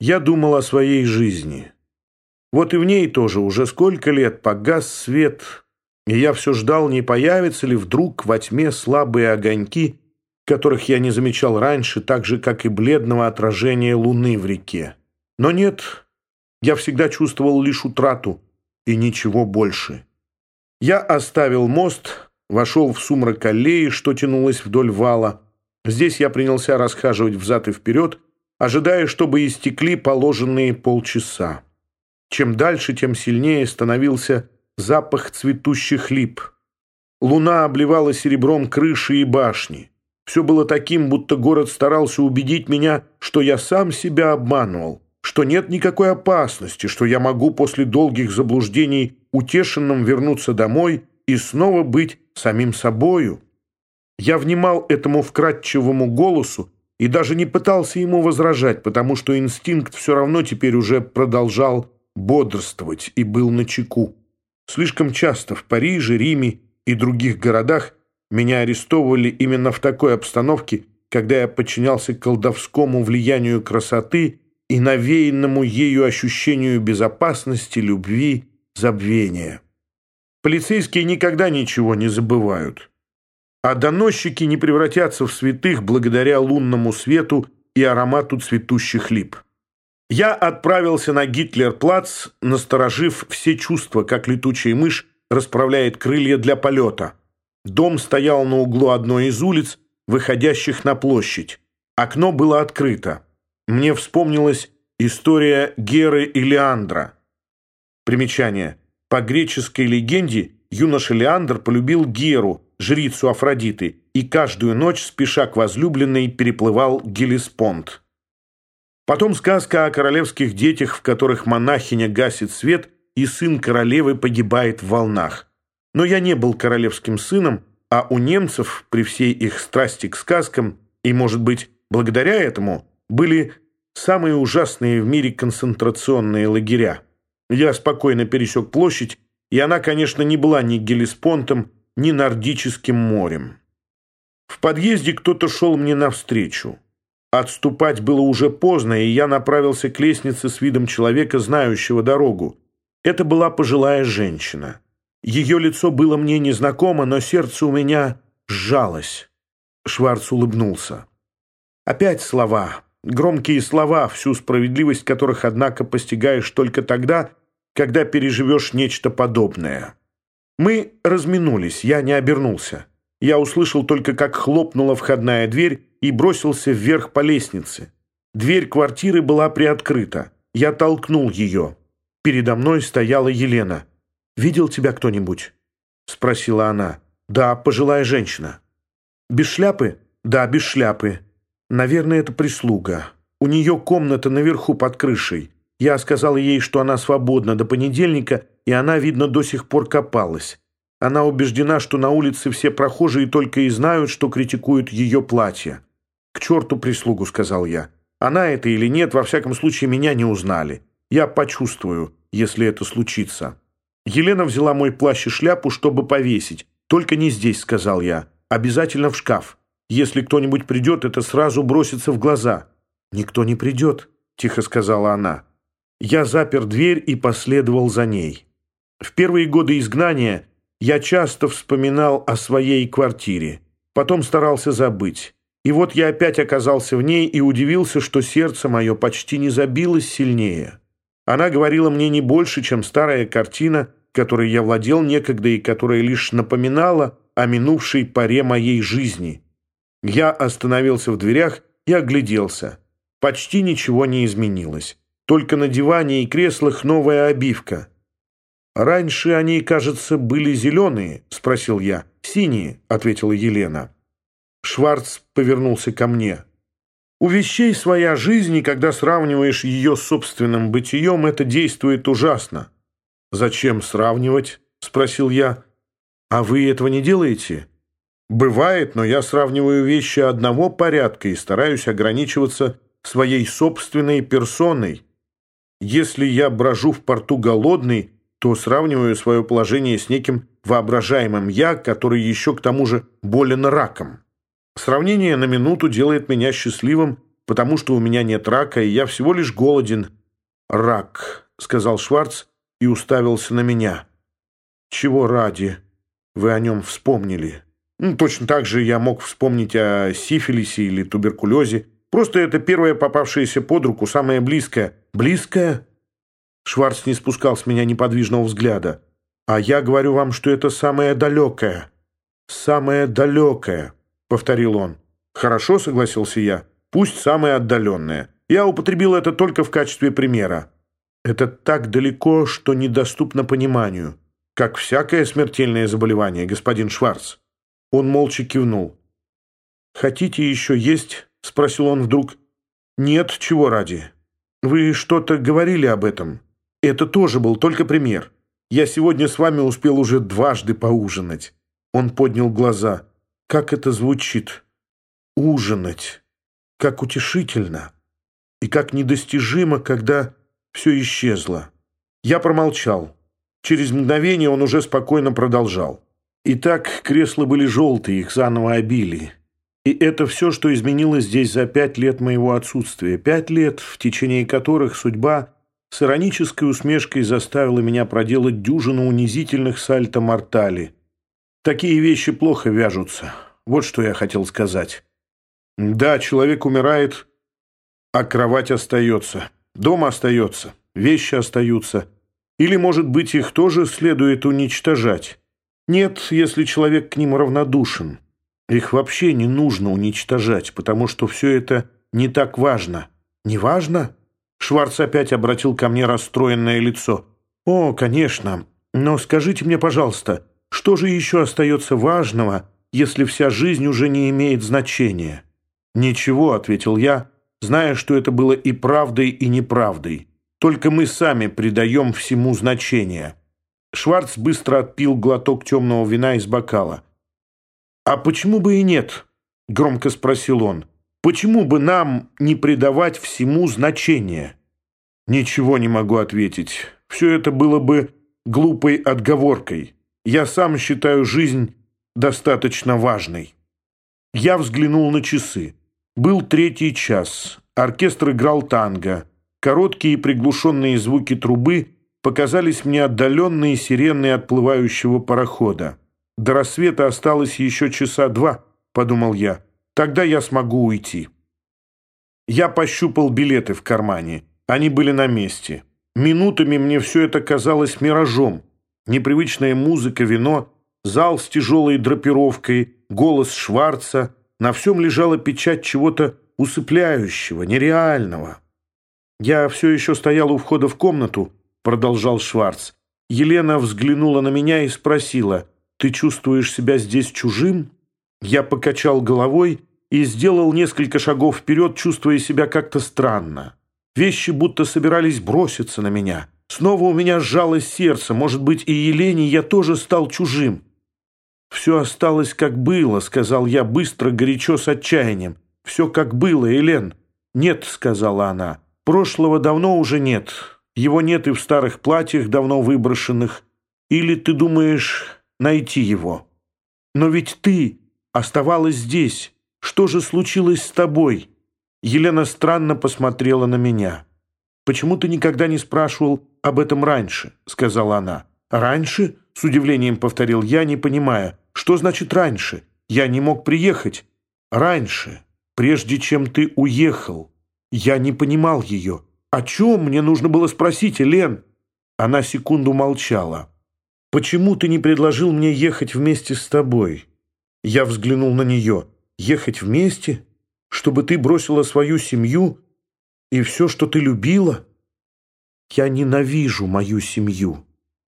Я думал о своей жизни. Вот и в ней тоже уже сколько лет погас свет, и я все ждал, не появятся ли вдруг во тьме слабые огоньки, которых я не замечал раньше, так же, как и бледного отражения луны в реке. Но нет, я всегда чувствовал лишь утрату и ничего больше. Я оставил мост, вошел в сумрак аллеи, что тянулась вдоль вала. Здесь я принялся расхаживать взад и вперед, ожидая, чтобы истекли положенные полчаса. Чем дальше, тем сильнее становился запах цветущих лип. Луна обливала серебром крыши и башни. Все было таким, будто город старался убедить меня, что я сам себя обманывал, что нет никакой опасности, что я могу после долгих заблуждений утешенным вернуться домой и снова быть самим собою. Я внимал этому вкрадчивому голосу и даже не пытался ему возражать, потому что инстинкт все равно теперь уже продолжал бодрствовать и был на чеку. Слишком часто в Париже, Риме и других городах меня арестовывали именно в такой обстановке, когда я подчинялся колдовскому влиянию красоты и навеянному ею ощущению безопасности, любви забвения. Полицейские никогда ничего не забывают. А доносчики не превратятся в святых благодаря лунному свету и аромату цветущих лип. Я отправился на Гитлер-плац, насторожив все чувства, как летучая мышь расправляет крылья для полета. Дом стоял на углу одной из улиц, выходящих на площадь. Окно было открыто. Мне вспомнилась история Геры и Леандра – Примечание. По греческой легенде юноша Леандр полюбил Геру, жрицу Афродиты, и каждую ночь, спеша к возлюбленной, переплывал Гелеспонд. Потом сказка о королевских детях, в которых монахиня гасит свет, и сын королевы погибает в волнах. Но я не был королевским сыном, а у немцев, при всей их страсти к сказкам, и, может быть, благодаря этому, были самые ужасные в мире концентрационные лагеря. Я спокойно пересек площадь, и она, конечно, не была ни Гелеспонтом, ни Нордическим морем. В подъезде кто-то шел мне навстречу. Отступать было уже поздно, и я направился к лестнице с видом человека, знающего дорогу. Это была пожилая женщина. Ее лицо было мне незнакомо, но сердце у меня сжалось. Шварц улыбнулся. Опять слова, громкие слова, всю справедливость которых, однако, постигаешь только тогда, когда переживешь нечто подобное. Мы разминулись, я не обернулся. Я услышал только, как хлопнула входная дверь и бросился вверх по лестнице. Дверь квартиры была приоткрыта. Я толкнул ее. Передо мной стояла Елена. «Видел тебя кто-нибудь?» — спросила она. «Да, пожилая женщина». «Без шляпы?» «Да, без шляпы. Наверное, это прислуга. У нее комната наверху под крышей. Я сказал ей, что она свободна до понедельника, и она, видно, до сих пор копалась. Она убеждена, что на улице все прохожие только и знают, что критикуют ее платье. «К черту прислугу», — сказал я. «Она это или нет, во всяком случае, меня не узнали. Я почувствую, если это случится». Елена взяла мой плащ и шляпу, чтобы повесить. «Только не здесь», — сказал я. «Обязательно в шкаф. Если кто-нибудь придет, это сразу бросится в глаза». «Никто не придет», — тихо сказала она. Я запер дверь и последовал за ней. В первые годы изгнания я часто вспоминал о своей квартире, потом старался забыть. И вот я опять оказался в ней и удивился, что сердце мое почти не забилось сильнее. Она говорила мне не больше, чем старая картина, которой я владел некогда и которая лишь напоминала о минувшей поре моей жизни. Я остановился в дверях и огляделся. Почти ничего не изменилось. Только на диване и креслах новая обивка. «Раньше они, кажется, были зеленые?» — спросил я. «Синие», — ответила Елена. Шварц повернулся ко мне. «У вещей своя жизнь, и когда сравниваешь ее с собственным бытием, это действует ужасно». «Зачем сравнивать?» — спросил я. «А вы этого не делаете?» «Бывает, но я сравниваю вещи одного порядка и стараюсь ограничиваться своей собственной персоной». Если я брожу в порту голодный, то сравниваю свое положение с неким воображаемым «я», который еще к тому же болен раком. Сравнение на минуту делает меня счастливым, потому что у меня нет рака, и я всего лишь голоден. «Рак», — сказал Шварц и уставился на меня. «Чего ради вы о нем вспомнили?» ну, «Точно так же я мог вспомнить о сифилисе или туберкулезе. Просто это первое попавшееся под руку, самое близкое». «Близкое?» Шварц не спускал с меня неподвижного взгляда. «А я говорю вам, что это самое далекое». «Самое далекое», — повторил он. «Хорошо», — согласился я. «Пусть самое отдаленное. Я употребил это только в качестве примера. Это так далеко, что недоступно пониманию, как всякое смертельное заболевание, господин Шварц». Он молча кивнул. «Хотите еще есть?» — спросил он вдруг. «Нет, чего ради. Вы что-то говорили об этом. Это тоже был только пример. Я сегодня с вами успел уже дважды поужинать». Он поднял глаза. «Как это звучит? Ужинать. Как утешительно. И как недостижимо, когда все исчезло». Я промолчал. Через мгновение он уже спокойно продолжал. Итак, кресла были желтые, их заново обили. И это все, что изменилось здесь за пять лет моего отсутствия. Пять лет, в течение которых судьба с иронической усмешкой заставила меня проделать дюжину унизительных сальто-мортали. Такие вещи плохо вяжутся. Вот что я хотел сказать. Да, человек умирает, а кровать остается. Дом остается, вещи остаются. Или, может быть, их тоже следует уничтожать? Нет, если человек к ним равнодушен. Их вообще не нужно уничтожать, потому что все это не так важно. Не важно? Шварц опять обратил ко мне расстроенное лицо. О, конечно. Но скажите мне, пожалуйста, что же еще остается важного, если вся жизнь уже не имеет значения? Ничего, ответил я, зная, что это было и правдой, и неправдой. Только мы сами придаем всему значение. Шварц быстро отпил глоток темного вина из бокала. «А почему бы и нет?» — громко спросил он. «Почему бы нам не придавать всему значения?» «Ничего не могу ответить. Все это было бы глупой отговоркой. Я сам считаю жизнь достаточно важной». Я взглянул на часы. Был третий час. Оркестр играл танго. Короткие приглушенные звуки трубы показались мне отдаленные сирены отплывающего парохода. До рассвета осталось еще часа два, подумал я. Тогда я смогу уйти. Я пощупал билеты в кармане. Они были на месте. Минутами мне все это казалось миражом. Непривычная музыка, вино, зал с тяжелой драпировкой, голос Шварца. На всем лежала печать чего-то усыпляющего, нереального. Я все еще стоял у входа в комнату, продолжал Шварц. Елена взглянула на меня и спросила — «Ты чувствуешь себя здесь чужим?» Я покачал головой и сделал несколько шагов вперед, чувствуя себя как-то странно. Вещи будто собирались броситься на меня. Снова у меня сжалось сердце. Может быть, и Елене я тоже стал чужим. «Все осталось, как было», — сказал я быстро, горячо, с отчаянием. «Все как было, Елен». «Нет», — сказала она. «Прошлого давно уже нет. Его нет и в старых платьях, давно выброшенных. Или ты думаешь, найти его. Но ведь ты оставалась здесь. Что же случилось с тобой? Елена странно посмотрела на меня. «Почему ты никогда не спрашивал об этом раньше?» — сказала она. «Раньше?» — с удивлением повторил я, не понимая. «Что значит раньше? Я не мог приехать». «Раньше, прежде чем ты уехал». Я не понимал ее. «О чем мне нужно было спросить, Лен?» Она секунду молчала. «Почему ты не предложил мне ехать вместе с тобой?» Я взглянул на нее. «Ехать вместе? Чтобы ты бросила свою семью и все, что ты любила?» «Я ненавижу мою семью».